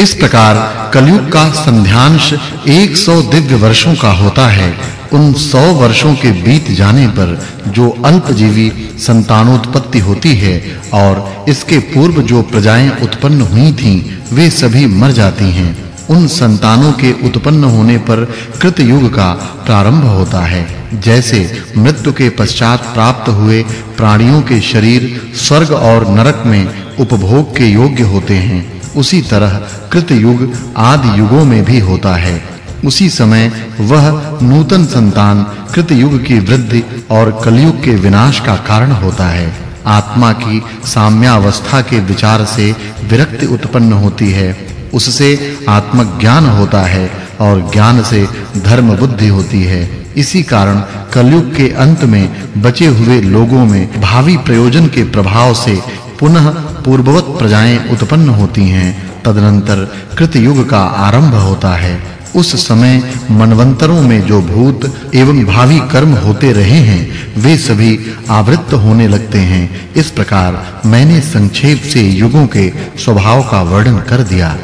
इस प्रकार कलयुग का संध्यांश 100 दिव्य वर्षों का होता है। उन 100 वर्षों के बीत जाने पर जो अल्पजीवी संतानोत्पत्ति होती है और इसके पूर्व जो प्रजाएँ उत्पन्न हुई थीं, वे सभी मर जाती हैं। उन संतानों के उत्पन्न होने पर कृत युग का प्रारंभ होता है। जैसे मृत्यु के पश्चात प्राप्त हुए प्राणियों के शरीर स्वर्ग और नरक में उपभोग के योग्य होते हैं। उसी तरह कृत युग आदि युगों में भी होता है। उसी समय वह नूतन संतान कृत युग की वृद्धि और कलयुग के विनाश का कारण होता है। आत्मा की साम्यावस्था के विचार से विरक्ति उत्पन्न होती है। उससे आत्मज्ञान होता है और ज्ञान से धर्म बुद्धि होती है। इसी कारण कलयुग के अंत में बचे हुए लोगों में भावी प्रयोजन के प्रभाव से पुनः पूर्ववत प्रजाएँ उत्पन्न होती हैं। तदनंतर कृत युग का आरंभ होता है। उस समय मनवंतरों में जो भूत एवं भावी कर्म होते रहे हैं, वे सभी आवृत्त होने लगते हैं। इस प्रकार मैंने संक्षेप से युगों के स्वभाव का वर्णन कर दिया।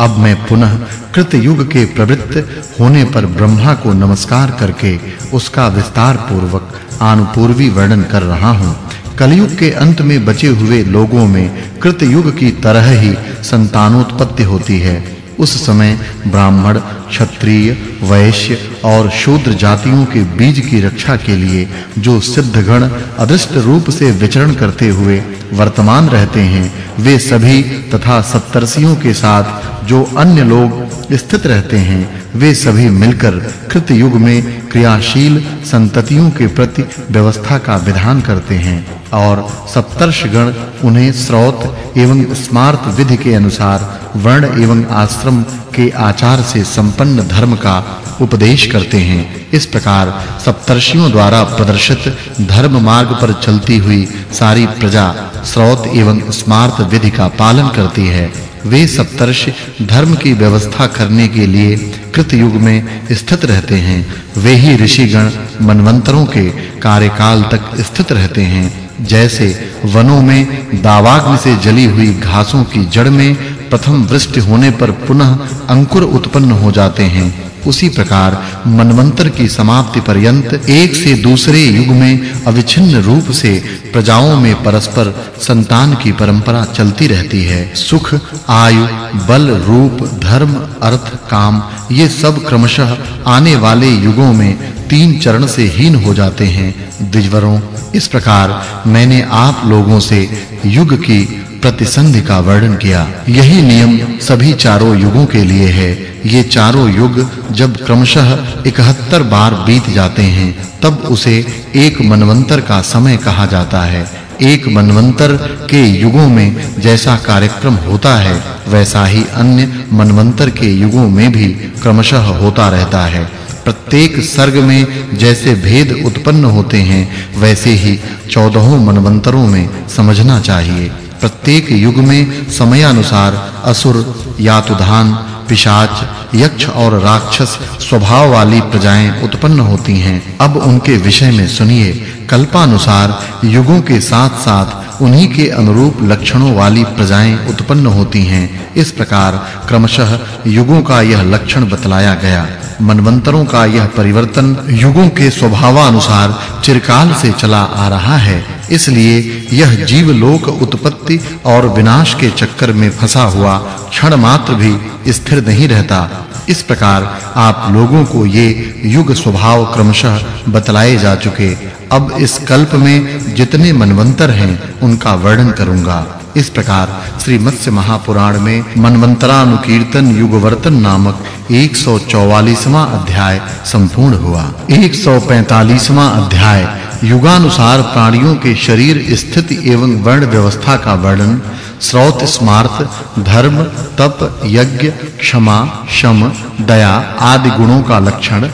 अब मैं पुनः कृत युग के प्रवृत्त होने पर ब्रह्मा को नमस्कार करके उसका विस्तार पूर्वक आनुपूर्वी वर्णन कर रहा हूँ। कलयुग के अंत में बचे हुए लोगों में कृत युग की तरह ही संतानोत्पत्ति होती है। उस समय ब्राह्मण, क्षत्रिय, वैश्य और शूद्र जातियों के बीज की रक्षा के लिए जो सिद्धगण अदृष्ट रूप से विचरण करते हुए वर्तमान रहते हैं, वे सभी तथा सप्तर्षियों के साथ जो अन्य लोग स्थित रहते हैं, वे सभी मिलकर कृत युग में क्रियाशील संततियों के प्रति व्यवस्था का विधान करते हैं और सप्तर्षगण उन्हें स्रोत एवं स्मार्त विधि के अनुसार वर्ण एवं आश्रम के आचार से संपन्न धर्म का उपदेश करते हैं। इस प्रकार सप्तर्षियों द्वारा प्रदर्शित धर्म मार्ग पर चलती हुई सारी प्रजा स्रोत एवं स्मार्त विधि का पालन करती है। वे सप्तर्षि धर्म की व्यवस्था करने के लिए कृत युग में स्थित रहते हैं। वे ही ऋषिगण मनवंतरों के कार्यकाल तक स्थित रहते हैं। जैसे वनों में दावाग्नि से जली हुई घासों की जड़ में प्रथम वृष्टि होने पर पुनः अंकुर उत्पन्न हो जाते हैं। उसी प्रकार मनवंतर की समाप्ति पर्यंत एक से दूसरे युग में अविच्छिन्न रूप से प्रजाओं में परस्पर संतान की परंपरा चलती रहती है। सुख, आयु, बल, रूप, धर्म, अर्थ, काम, ये सब क्रमशः आने वाले युगों में तीन चरण से हीन हो जाते हैं। द्विजवरों, इस प्रकार मैंने आप लोगों से युग की प्रतिसंधि का वर्णन किया। यही नियम सभी चारों युगों के लिए है। ये चारों युग जब क्रमशः 71 बार बीत जाते हैं, तब उसे एक मनवंतर का समय कहा जाता है। एक मनवंतर के युगों में जैसा कार्यक्रम होता है, वैसा ही अन्य मनवंतर के युगों में भी क्रमशः होता रहता है। प्रत्येक सर्ग में जैसे भेद उत्पन्न होते हैं, वैसे ही चौदहों मनवंतरों में समझना चाहिए। प्रत्येक युग में समयानुसार असुर, यातुधान, पिशाच, यक्ष और राक्षस स्वभाव वाली प्रजाएँ उत्पन्न होती हैं। अब उनके विषय में सुनिए कल्पानुसार युगों के साथ-साथ उन्हीं के अनुरूप लक्षणों वाली प्रजाएँ उत्पन्न होती हैं। इस प्रकार क्रमशः युगों का यह लक्षण बतलाया गया। मनवंतरों का यह परिवर्तन युगों के स्वभावानुसार चिरकाल से चला आ रहा है। इसलिए यह जीव लोक उत्पत्ति और विनाश के चक्कर में फंसा हुआ क्षण मात्र भी स्थिर नहीं रहता। इस प्रकार आप लोगों को ये युग स्वभाव क्रमशः बतलाए जा चुके। अब इस कल्प में जितने मनवंतर हैं, उनका वर्णन करूँगा। इस प्रकार श्री मत्स्य महापुराण में मनवंतरानुकीर्तन युगवर्तन नामक 144वां अध्याय संपूर्ण हुआ। 145वां अध्याय, युगानुसार प्राणियों के शरीर, स्थिति एवं वर्ण व्यवस्था का वर्णन, स्रोत स्मार्थ, धर्म, तप, यज्ञ, क्षमा, शम, दया आदि गुणों का लक्षण,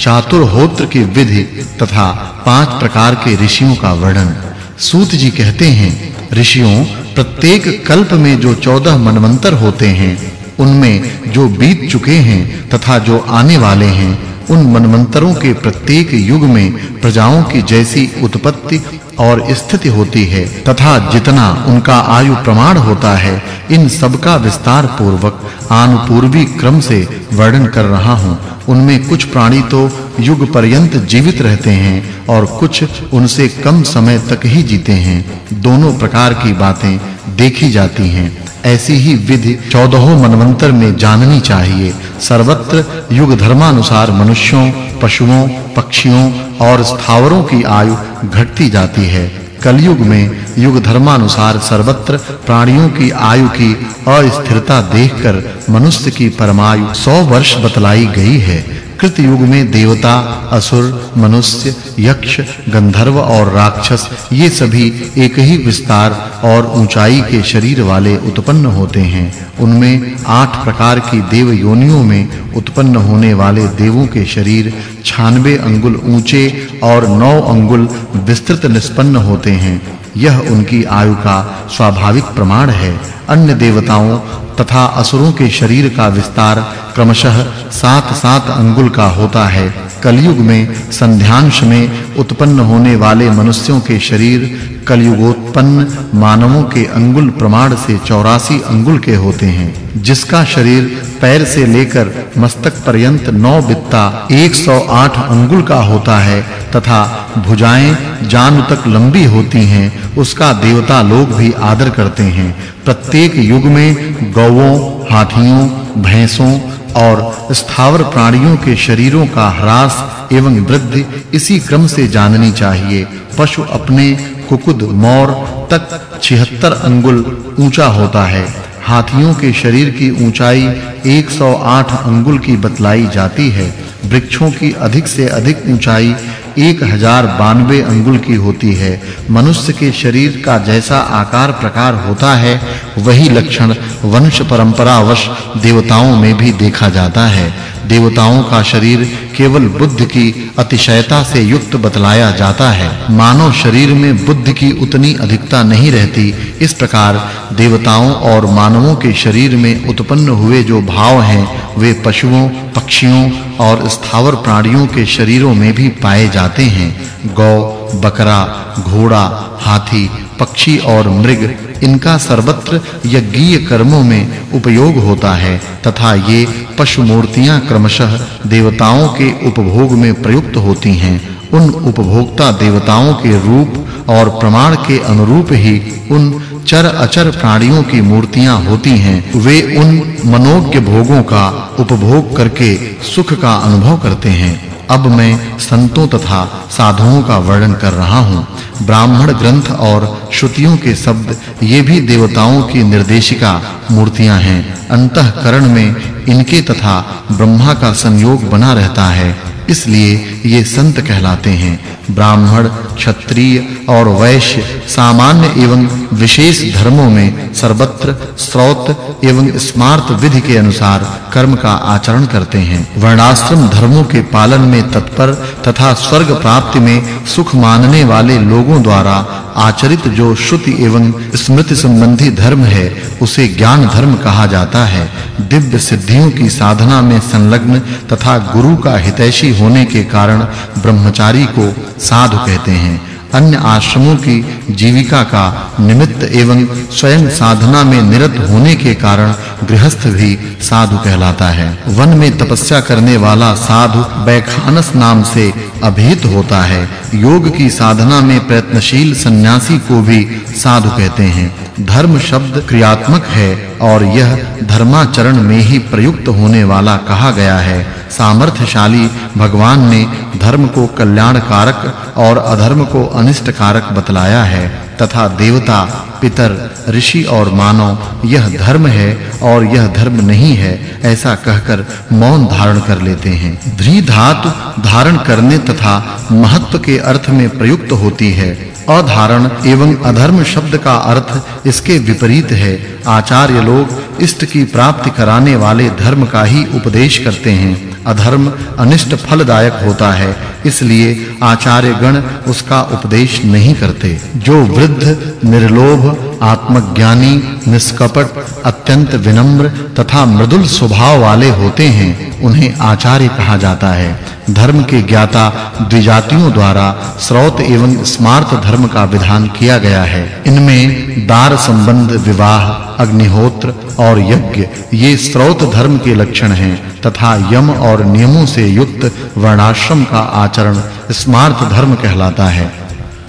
चातुर्होत्र की विधि तथा पाँच प्रकार के ऋषियों का वर्णन। सूत जी कहते हैं ऋषियों, प्रत्येक कल्प में जो 14 मनवंतर होते हैं, उनमें जो बीत चुके हैं तथा जो आने वाले हैं, उन मनवंतरों के प्रत्येक युग में प्रजाओं की जैसी उत्पत्ति और स्थिति होती है तथा जितना उनका आयु प्रमाण होता है, इन सब का विस्तार पूर्वक, आनुपूर्वी क्रम से वर्णन कर रहा हूँ। उनमें कुछ प्राणी तो युग पर्यंत जीवित रहते हैं और कुछ उनसे कम समय तक ही जीते हैं। दोनों प्रकार की बातें देखी जाती हैं। ऐसी ही विधि चौदहों मनवंतर में जाननी चाहिए। सर्वत्र युग धर्मानुसार मनुष्यों, पशुओं, पक्षियों और स्थावरों की आयु घटती जाती है। कलयुग में युग धर्मानुसार सर्वत्र प्राणियों की आयु की अस्थिरता देखकर मनुष्य की परमायु 100 वर्ष बतलाई गई है। कृत युग में देवता, असुर, मनुष्य, यक्ष, गंधर्व और राक्षस, ये सभी एक ही विस्तार और ऊंचाई के शरीर वाले उत्पन्न होते हैं। उनमें आठ प्रकार की देव योनियों में उत्पन्न होने वाले देवों के शरीर 96 अंगुल ऊँचे और 9 अंगुल विस्तृत निष्पन्न होते हैं। यह उनकी आयु का स्वाभाविक प्रमाण है। अन्य देवताओं तथा असुरों के शरीर का विस्तार क्रमशः सात सात अंगुल का होता है। कलयुग में, संध्यांश में उत्पन्न होने वाले मनुष्यों के शरीर कलयुगोत्पन्न मानवों के अंगुल प्रमाण से 84 अंगुल के होते हैं, जिसका शरीर पैर से लेकर मस्तक पर्यंत नौ बित्ता 108 अंगुल का होता है तथा भुजाएँ जान तक लंबी होती हैं, उसका देवता लोग भी आदर करते हैं। प्रत्येक युग में गौओं हाथियों, भैंसों और स्थावर प्राणियों के शरीरों का ह्रास एवं वृद्धि इसी क्रम से जाननी चाहिए। पशु अपने कुकुद, मोर तक 76 अंगुल ऊँचा होता है। हाथियों के शरीर की ऊंचाई 108 अंगुल की बतलाई जाती है। वृक्षों की अधिक से अधिक ऊंचाई एक हज़ार बानवे अंगुल की होती है। मनुष्य के शरीर का जैसा आकार प्रकार होता है, वही लक्षण वंश परंपरावश देवताओं में भी देखा जाता है। देवताओं का शरीर केवल बुद्ध की अतिशयता से युक्त बतलाया जाता है। मानव शरीर में बुद्ध की उतनी अधिकता नहीं रहती। इस प्रकार देवताओं और मानवों के शरीर में उत्पन्न हुए जो भाव हैं, वे पशुओं, पक्षियों और स्थावर प्राणियों के शरीरों में भी पाए जाते हैं। गौ, बकरा, घोड़ा, हाथी पक्षी और मृग, इनका सर्वत्र यज्ञीय कर्मों में उपयोग होता है, तथा ये पशु मूर्तियाँ क्रमशः देवताओं के उपभोग में प्रयुक्त होती हैं। उन उपभोक्ता देवताओं के रूप और प्रमाण के अनुरूप ही उन चर अचर प्राणियों की मूर्तियाँ होती हैं। वे उन मनोज्ञ भोगों का उपभोग करके सुख का अनुभव करते हैं। अब मैं संतों तथा साधुओं का वर्णन कर रहा हूँ। ब्राह्मण ग्रंथ और श्रुतियों के शब्द, ये भी देवताओं की निर्देशिका मूर्तियाँ हैं। अंतःकरण में इनके तथा ब्रह्मा का संयोग बना रहता है। इसलिए ये संत कहलाते हैं। ब्राह्मण, क्षत्रिय और वैश्य, सामान्य एवं विशेष धर्मों में सर्वत्र स्रोत एवं स्मार्त विधि के अनुसार कर्म का आचरण करते हैं। वर्णाश्रम धर्मों के पालन में तत्पर तथा स्वर्ग प्राप्ति में सुख मानने वाले लोगों द्वारा आचरित जो श्रुति एवं स्मृति संबंधी धर्म है, उसे ज्ञान धर्म कहा जाता है। दिव्य सिद्धियों की साधना में संलग्न तथा गुरु का हितैषी होने के कारण ब्रह्मचारी को साधु कहते हैं। अन्य आश्रमों की जीविका का निमित्त एवं स्वयं साधना में निरत होने के कारण गृहस्थ भी साधु कहलाता है। वन में तपस्या करने वाला साधु बैखानस नाम से अभिहित होता है। योग की साधना में प्रयत्नशील सन्यासी को भी साधु कहते हैं। धर्म शब्द क्रियात्मक है और यह धर्माचरण में ही प्रयुक्त होने वाला कहा गया है। सामर्थ्यशाली भगवान ने धर्म को कल्याणकारक और अधर्म को अनिष्टकारक बतलाया है। तथा देवता, पितर, ऋषि और मानव, यह धर्म है और यह धर्म नहीं है, ऐसा कहकर मौन धारण कर लेते हैं। ध्री धातु धारण करने तथा महत्व के अर्थ में प्रयुक्त होती है। अधारण एवं अधर्म शब्द का अर्थ इसके विपरीत है। आचार्य लोग इष्ट की प्राप्ति कराने वाले धर्म का ही उपदेश करते हैं। अधर्म अनिष्ट फलदायक होता है, इसलिए आचार्य गण उसका उपदेश नहीं करते। जो वृद्ध सुवृद्ध निर्लोभ, आत्मज्ञानी, निष्कपट, अत्यंत विनम्र तथा मृदुल स्वभाव वाले होते हैं, उन्हें आचार्य कहा जाता है। धर्म के ज्ञाता द्विजातियों द्वारा श्रौत एवं स्मार्त धर्म का विधान किया गया है। इनमें दार संबंध, विवाह, अग्निहोत्र और यज्ञ, ये स्रोत धर्म के लक्षण हैं तथा यम और नियमों से युक्त वर्णाश्रम का आचरण स्मार्त धर्म कहलाता है।